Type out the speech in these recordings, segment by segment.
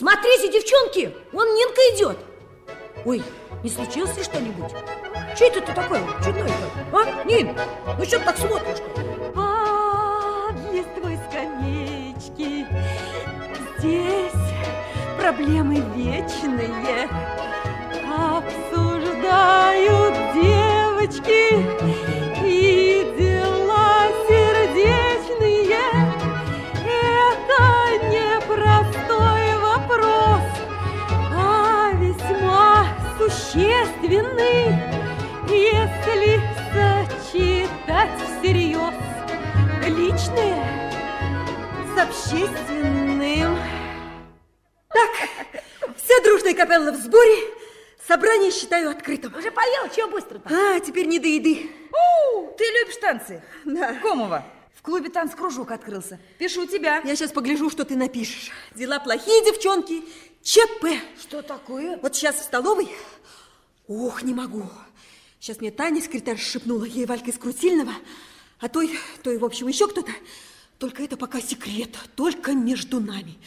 Смотрите, девчонки, вон Нинка идет. Ой, не случилось ли что-нибудь? Что это ты такой чудной А, Нин, ну что ты так смотришь-то? Под листвой скамеечки Здесь проблемы вечные общественным Так, вся дружная капелла в сборе Собрание считаю открытым Уже поел, чего быстро-то? А, теперь не до еды У, ты любишь танцы? Да. Комова, в клубе танц-кружок открылся. Пишу тебя. Я сейчас погляжу, что ты напишешь Дела плохие, девчонки ЧП Что такое? Вот сейчас в столовой Ох, не могу Сейчас мне Таня, секретарь, шепнула Ей Валька из Крутильного А той, той, в общем, еще кто-то Только это пока секрет Только между нами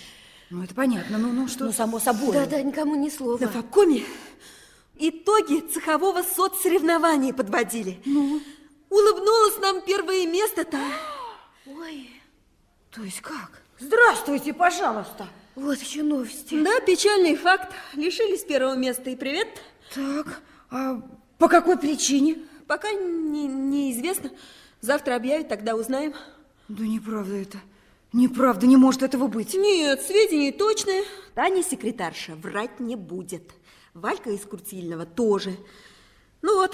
Ну, это понятно. Ну, ну, что? Ну, само собой. Да-да, никому ни слова. На Факоме итоги цехового соцсоревнования подводили. Ну? Улыбнулось нам первое место-то. Ой, То есть как? Здравствуйте, пожалуйста. вот еще новости. Да, печальный факт. Лишились первого места. И привет. Так, а по какой причине? Пока не, неизвестно. Завтра объявят, тогда узнаем. Да неправда это. Неправда, не может этого быть. Нет, сведения точные. Таня секретарша врать не будет. Валька из Куртильного тоже. Ну вот,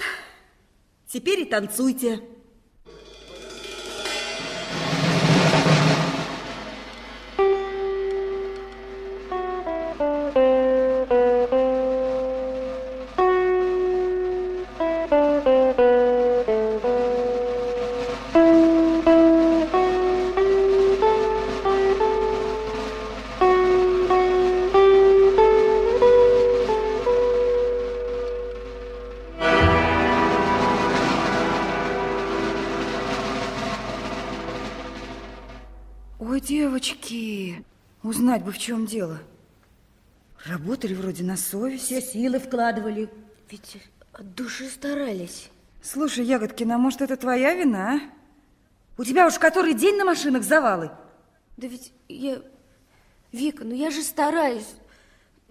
теперь и танцуйте. Ой, девочки, узнать бы, в чем дело. Работали вроде на совесть. Все силы вкладывали. Ведь от души старались. Слушай, Ягодкина, а может, это твоя вина, а? У тебя уж который день на машинах завалы. Да ведь я... Вика, ну я же стараюсь.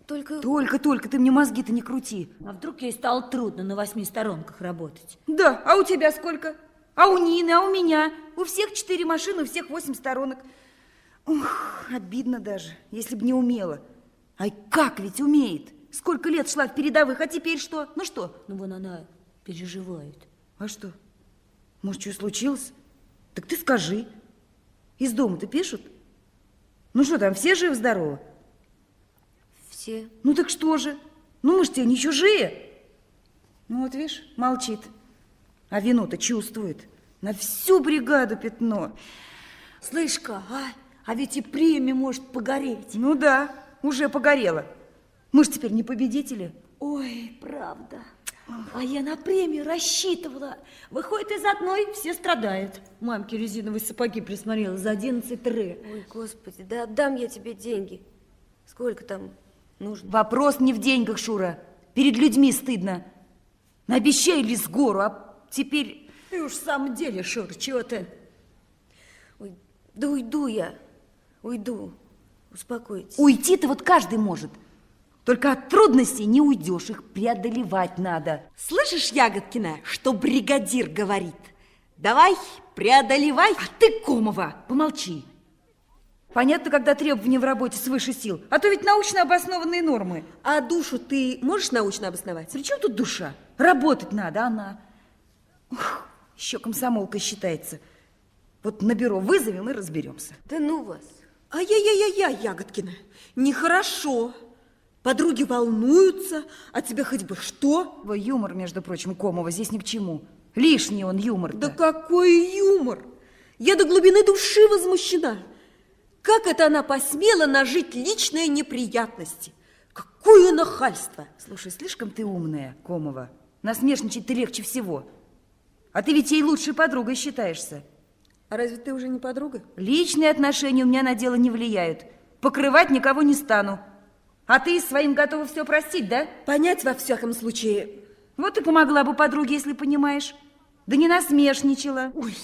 Только... Только-только ты мне мозги-то не крути. А вдруг ей стало трудно на восьми сторонках работать? Да, а у тебя сколько? А у Нины, а у меня? У всех четыре машины, у всех восемь сторонок. Ух, обидно даже, если бы не умела. Ай, как ведь умеет? Сколько лет шла в передовых, а теперь что? Ну что? Ну, вон она переживает. А что? Может, что случилось? Так ты скажи. Из дома-то пишут? Ну что там, все живы-здоровы? Все. Ну так что же? Ну мы ж тебе не чужие. Ну вот видишь, молчит. А вину-то чувствует. На всю бригаду пятно. Слышь-ка, а, а ведь и премия может погореть. Ну да, уже погорело. Мы ж теперь не победители. Ой, правда. А я на премию рассчитывала. Выходит, из одной все страдают. Мамке резиновые сапоги присмотрела за 11 ре. Ой, господи, да отдам я тебе деньги. Сколько там нужно? Вопрос не в деньгах, Шура. Перед людьми стыдно. Наобещали с гору, а теперь... Ты уж в самом деле, Шур, чего ты? Ой, да уйду я. Уйду. Успокойтесь. Уйти-то вот каждый может. Только от трудностей не уйдешь, их преодолевать надо. Слышишь, Ягодкина, что бригадир говорит? Давай, преодолевай. А ты, Комова, помолчи. Понятно, когда требования в работе свыше сил, а то ведь научно обоснованные нормы. А душу ты можешь научно обосновать? При чем тут душа? Работать надо, она. Ух, еще комсомолкой считается. Вот на бюро вызовем и разберемся. Да ну вас. Ай-яй-яй-яй, Ягодкина, нехорошо. Подруги волнуются, а тебе хоть бы что? Твой юмор, между прочим, Комова, здесь ни к чему. Лишний он юмор -то. Да какой юмор! Я до глубины души возмущена. Как это она посмела нажить личные неприятности? Какое нахальство! Слушай, слишком ты умная, Комова. Насмешничать ты легче всего. А ты ведь ей лучшей подругой считаешься. А разве ты уже не подруга? Личные отношения у меня на дело не влияют. Покрывать никого не стану. А ты своим готова все простить, да? Понять во всяком случае. Вот и помогла бы подруге, если понимаешь. Да не насмешничала. Ой,